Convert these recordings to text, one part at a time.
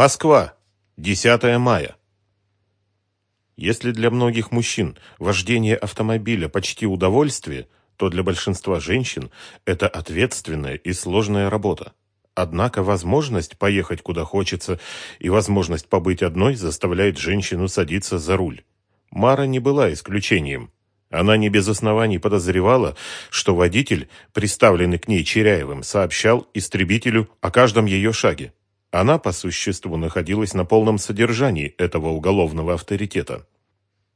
Москва. 10 мая. Если для многих мужчин вождение автомобиля почти удовольствие, то для большинства женщин это ответственная и сложная работа. Однако возможность поехать куда хочется и возможность побыть одной заставляет женщину садиться за руль. Мара не была исключением. Она не без оснований подозревала, что водитель, приставленный к ней Черяевым, сообщал истребителю о каждом ее шаге. Она, по существу, находилась на полном содержании этого уголовного авторитета.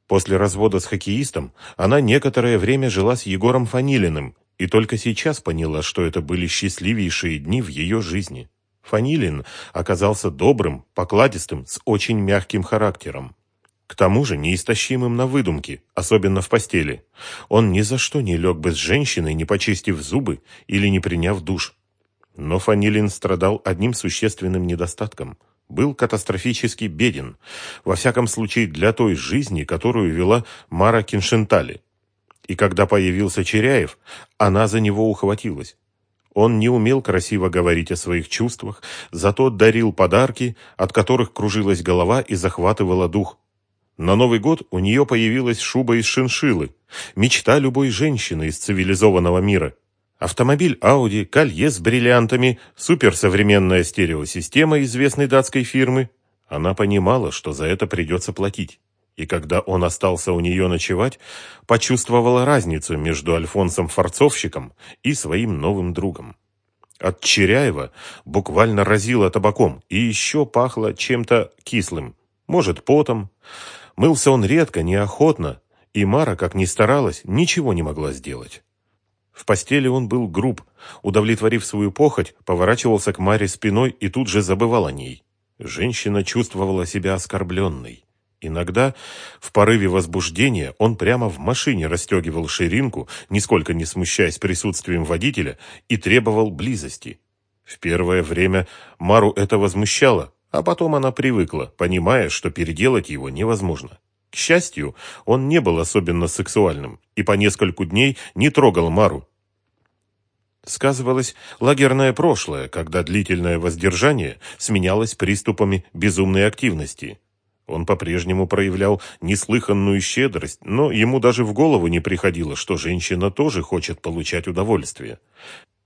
После развода с хоккеистом она некоторое время жила с Егором Фанилиным и только сейчас поняла, что это были счастливейшие дни в ее жизни. Фанилин оказался добрым, покладистым, с очень мягким характером. К тому же неистощимым на выдумки, особенно в постели. Он ни за что не лег бы с женщиной, не почистив зубы или не приняв душ. Но Фанилин страдал одним существенным недостатком. Был катастрофически беден, во всяком случае для той жизни, которую вела Мара Киншентали. И когда появился Черяев, она за него ухватилась. Он не умел красиво говорить о своих чувствах, зато дарил подарки, от которых кружилась голова и захватывала дух. На Новый год у нее появилась шуба из шиншиллы, мечта любой женщины из цивилизованного мира. Автомобиль Audi, колье с бриллиантами, суперсовременная стереосистема известной датской фирмы. Она понимала, что за это придется платить. И когда он остался у нее ночевать, почувствовала разницу между Альфонсом-форцовщиком и своим новым другом. От Черяева буквально разило табаком и еще пахло чем-то кислым, может, потом. Мылся он редко, неохотно, и Мара, как ни старалась, ничего не могла сделать. В постели он был груб, удовлетворив свою похоть, поворачивался к Маре спиной и тут же забывал о ней. Женщина чувствовала себя оскорбленной. Иногда, в порыве возбуждения, он прямо в машине расстегивал ширинку, нисколько не смущаясь присутствием водителя, и требовал близости. В первое время Мару это возмущало, а потом она привыкла, понимая, что переделать его невозможно. К счастью, он не был особенно сексуальным и по нескольку дней не трогал Мару. Сказывалось лагерное прошлое, когда длительное воздержание сменялось приступами безумной активности. Он по-прежнему проявлял неслыханную щедрость, но ему даже в голову не приходило, что женщина тоже хочет получать удовольствие.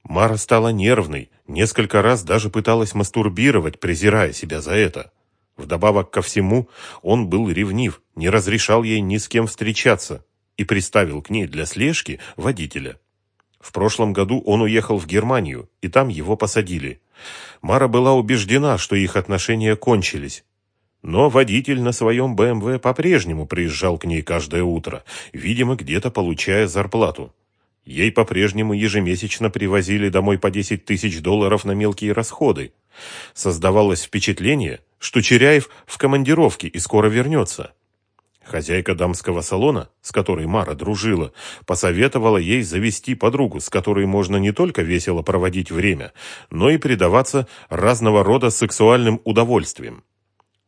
Мара стала нервной, несколько раз даже пыталась мастурбировать, презирая себя за это. Вдобавок ко всему, он был ревнив, не разрешал ей ни с кем встречаться и приставил к ней для слежки водителя. В прошлом году он уехал в Германию, и там его посадили. Мара была убеждена, что их отношения кончились. Но водитель на своем БМВ по-прежнему приезжал к ней каждое утро, видимо, где-то получая зарплату. Ей по-прежнему ежемесячно привозили домой по 10 тысяч долларов на мелкие расходы. Создавалось впечатление, что Черяев в командировке и скоро вернется. Хозяйка дамского салона, с которой Мара дружила, посоветовала ей завести подругу, с которой можно не только весело проводить время, но и предаваться разного рода сексуальным удовольствиям.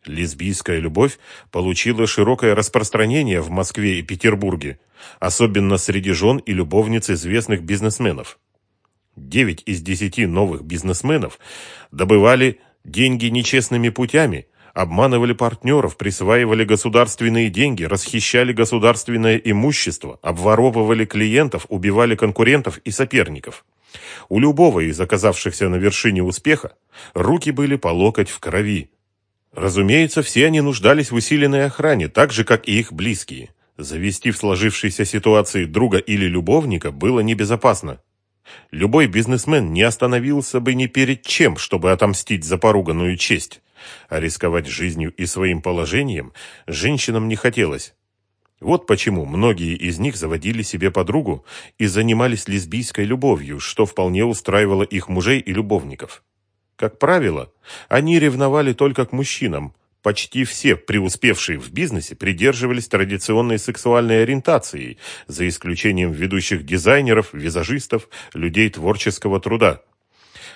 Лесбийская любовь получила широкое распространение в Москве и Петербурге, особенно среди жен и любовниц известных бизнесменов. Девять из десяти новых бизнесменов добывали деньги нечестными путями, обманывали партнеров, присваивали государственные деньги, расхищали государственное имущество, обворовывали клиентов, убивали конкурентов и соперников. У любого из оказавшихся на вершине успеха руки были по локоть в крови, Разумеется, все они нуждались в усиленной охране, так же, как и их близкие. Завести в сложившейся ситуации друга или любовника было небезопасно. Любой бизнесмен не остановился бы ни перед чем, чтобы отомстить за поруганную честь. А рисковать жизнью и своим положением женщинам не хотелось. Вот почему многие из них заводили себе подругу и занимались лесбийской любовью, что вполне устраивало их мужей и любовников. Как правило, они ревновали только к мужчинам. Почти все преуспевшие в бизнесе придерживались традиционной сексуальной ориентации, за исключением ведущих дизайнеров, визажистов, людей творческого труда.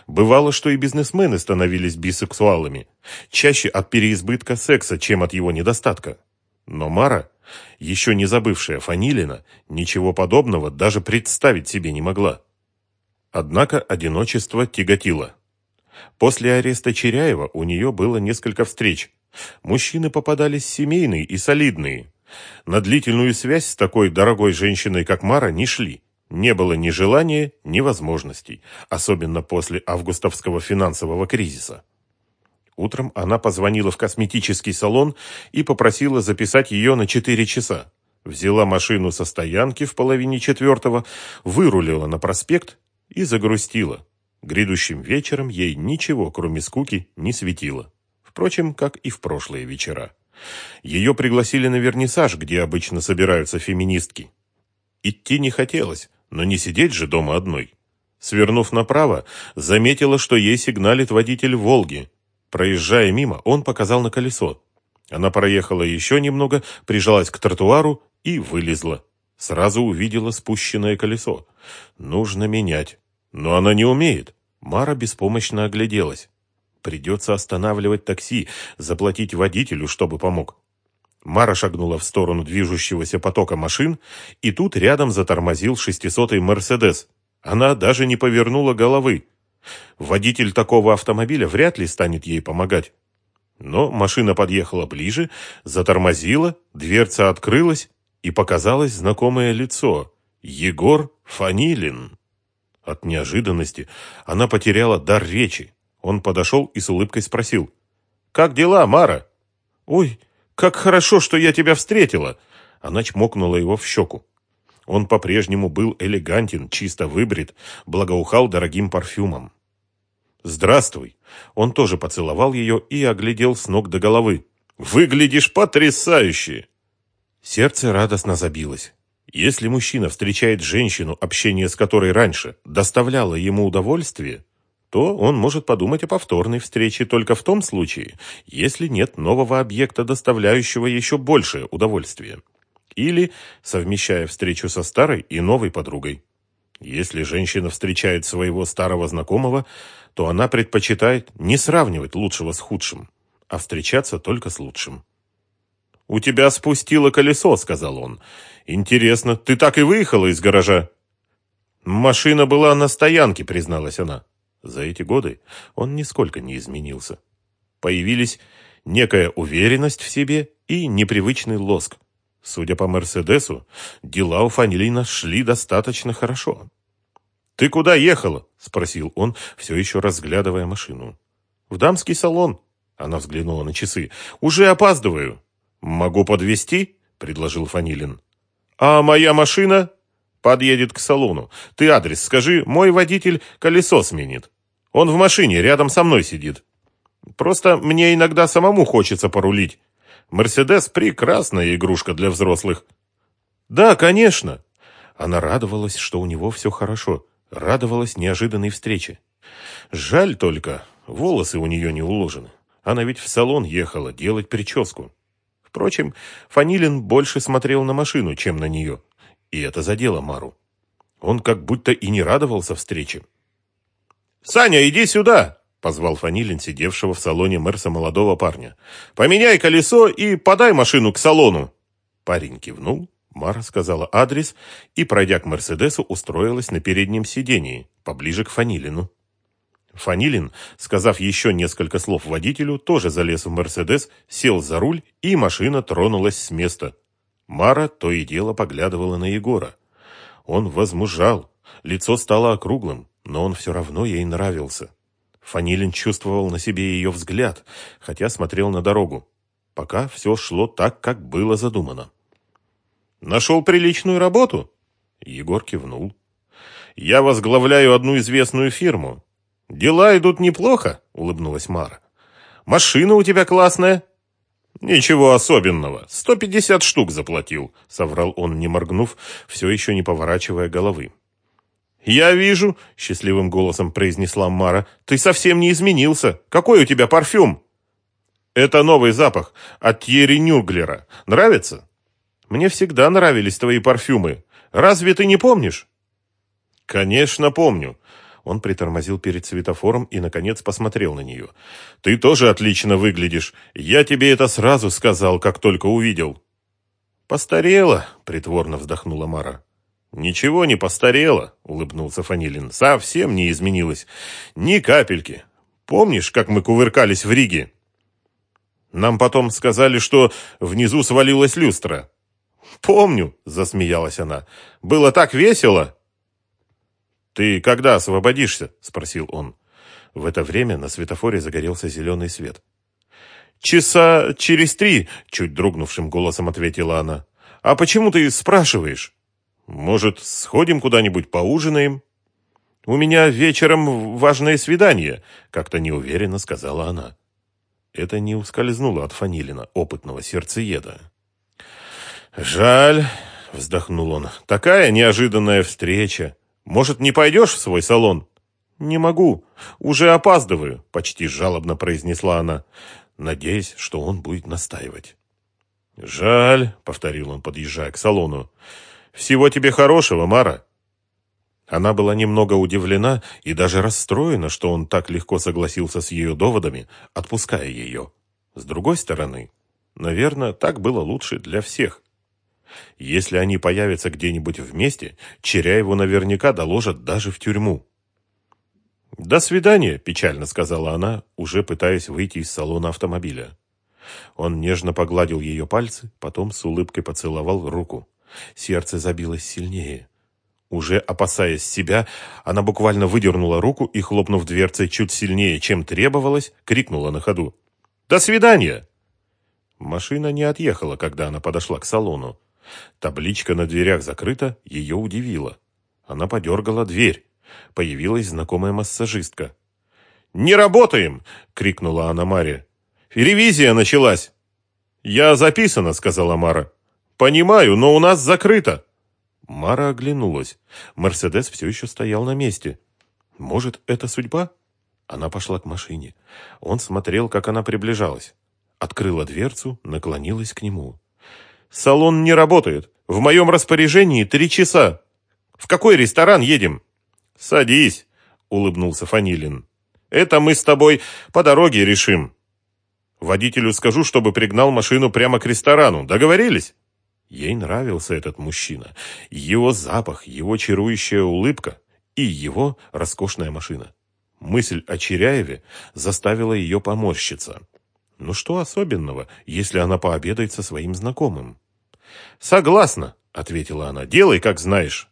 Бывало, что и бизнесмены становились бисексуалами, чаще от переизбытка секса, чем от его недостатка. Но Мара, еще не забывшая Фанилина, ничего подобного даже представить себе не могла. Однако одиночество тяготило. После ареста Черяева у нее было несколько встреч. Мужчины попадались семейные и солидные. На длительную связь с такой дорогой женщиной, как Мара, не шли. Не было ни желания, ни возможностей, особенно после августовского финансового кризиса. Утром она позвонила в косметический салон и попросила записать ее на 4 часа. Взяла машину со стоянки в половине четвертого, вырулила на проспект и загрустила. Грядущим вечером ей ничего, кроме скуки, не светило. Впрочем, как и в прошлые вечера. Ее пригласили на вернисаж, где обычно собираются феминистки. Идти не хотелось, но не сидеть же дома одной. Свернув направо, заметила, что ей сигналит водитель «Волги». Проезжая мимо, он показал на колесо. Она проехала еще немного, прижалась к тротуару и вылезла. Сразу увидела спущенное колесо. Нужно менять. Но она не умеет. Мара беспомощно огляделась. Придется останавливать такси, заплатить водителю, чтобы помог. Мара шагнула в сторону движущегося потока машин, и тут рядом затормозил шестисотый «Мерседес». Она даже не повернула головы. Водитель такого автомобиля вряд ли станет ей помогать. Но машина подъехала ближе, затормозила, дверца открылась, и показалось знакомое лицо. Егор Фанилин. От неожиданности она потеряла дар речи. Он подошел и с улыбкой спросил. «Как дела, Мара?» «Ой, как хорошо, что я тебя встретила!» Она чмокнула его в щеку. Он по-прежнему был элегантен, чисто выбрит, благоухал дорогим парфюмом. «Здравствуй!» Он тоже поцеловал ее и оглядел с ног до головы. «Выглядишь потрясающе!» Сердце радостно забилось. Если мужчина встречает женщину, общение с которой раньше доставляло ему удовольствие, то он может подумать о повторной встрече только в том случае, если нет нового объекта, доставляющего еще большее удовольствие. Или совмещая встречу со старой и новой подругой. Если женщина встречает своего старого знакомого, то она предпочитает не сравнивать лучшего с худшим, а встречаться только с лучшим. «У тебя спустило колесо», — сказал он. «Интересно, ты так и выехала из гаража?» «Машина была на стоянке», — призналась она. За эти годы он нисколько не изменился. Появились некая уверенность в себе и непривычный лоск. Судя по Мерседесу, дела у Фанилина шли достаточно хорошо. «Ты куда ехала?» — спросил он, все еще разглядывая машину. «В дамский салон». Она взглянула на часы. «Уже опаздываю». «Могу подвезти?» — предложил Фанилин. «А моя машина?» «Подъедет к салону. Ты адрес скажи, мой водитель колесо сменит. Он в машине, рядом со мной сидит. Просто мне иногда самому хочется порулить. Мерседес – прекрасная игрушка для взрослых». «Да, конечно». Она радовалась, что у него все хорошо. Радовалась неожиданной встрече. Жаль только, волосы у нее не уложены. Она ведь в салон ехала делать прическу. Впрочем, Фанилин больше смотрел на машину, чем на нее. И это задело Мару. Он как будто и не радовался встрече. «Саня, иди сюда!» — позвал Фанилин, сидевшего в салоне Мерса молодого парня. «Поменяй колесо и подай машину к салону!» Парень кивнул, Мара сказала адрес и, пройдя к Мерседесу, устроилась на переднем сидении, поближе к Фанилину. Фанилин, сказав еще несколько слов водителю, тоже залез в «Мерседес», сел за руль, и машина тронулась с места. Мара то и дело поглядывала на Егора. Он возмужал, лицо стало округлым, но он все равно ей нравился. Фанилин чувствовал на себе ее взгляд, хотя смотрел на дорогу. Пока все шло так, как было задумано. «Нашел приличную работу?» Егор кивнул. «Я возглавляю одну известную фирму. «Дела идут неплохо», — улыбнулась Мара. «Машина у тебя классная». «Ничего особенного. Сто пятьдесят штук заплатил», — соврал он, не моргнув, все еще не поворачивая головы. «Я вижу», — счастливым голосом произнесла Мара, — «ты совсем не изменился. Какой у тебя парфюм?» «Это новый запах от Тьерри Нюрглера. Нравится?» «Мне всегда нравились твои парфюмы. Разве ты не помнишь?» «Конечно помню. Он притормозил перед светофором и, наконец, посмотрел на нее. «Ты тоже отлично выглядишь. Я тебе это сразу сказал, как только увидел». «Постарела», — притворно вздохнула Мара. «Ничего не постарела», — улыбнулся Фанилин. «Совсем не изменилась. Ни капельки. Помнишь, как мы кувыркались в Риге? Нам потом сказали, что внизу свалилась люстра. Помню, засмеялась она. Было так весело. Ты когда освободишься? спросил он. В это время на светофоре загорелся зеленый свет. «Часа через три», — чуть дрогнувшим голосом ответила она. «А почему ты спрашиваешь? Может, сходим куда-нибудь поужинаем?» «У меня вечером важное свидание», — как-то неуверенно сказала она. Это не ускользнуло от Фанилина, опытного сердцееда. «Жаль», — вздохнул он, — «такая неожиданная встреча. Может, не пойдешь в свой салон?» «Не могу. Уже опаздываю», — почти жалобно произнесла она, надеясь, что он будет настаивать. «Жаль», — повторил он, подъезжая к салону. «Всего тебе хорошего, Мара». Она была немного удивлена и даже расстроена, что он так легко согласился с ее доводами, отпуская ее. С другой стороны, наверное, так было лучше для всех. Если они появятся где-нибудь вместе, Черяеву наверняка доложат даже в тюрьму. «До свидания», – печально сказала она, уже пытаясь выйти из салона автомобиля. Он нежно погладил ее пальцы, потом с улыбкой поцеловал руку. Сердце забилось сильнее. Уже опасаясь себя, она буквально выдернула руку и, хлопнув дверцей чуть сильнее, чем требовалось, крикнула на ходу. «До свидания!» Машина не отъехала, когда она подошла к салону. Табличка на дверях закрыта, ее удивило. Она подергала дверь. Появилась знакомая массажистка. «Не работаем!» — крикнула она Маре. «Ревизия началась!» «Я записана», — сказала Мара. «Понимаю, но у нас закрыто». Мара оглянулась. Мерседес все еще стоял на месте. «Может, это судьба?» Она пошла к машине. Он смотрел, как она приближалась. Открыла дверцу, наклонилась к нему. «Салон не работает. В моем распоряжении три часа. В какой ресторан едем?» «Садись», — улыбнулся Фанилин. «Это мы с тобой по дороге решим. Водителю скажу, чтобы пригнал машину прямо к ресторану. Договорились?» Ей нравился этот мужчина. Его запах, его чарующая улыбка и его роскошная машина. Мысль о Черяеве заставила ее поморщиться. Ну что особенного, если она пообедает со своим знакомым? «Согласна», — ответила она. «Делай, как знаешь».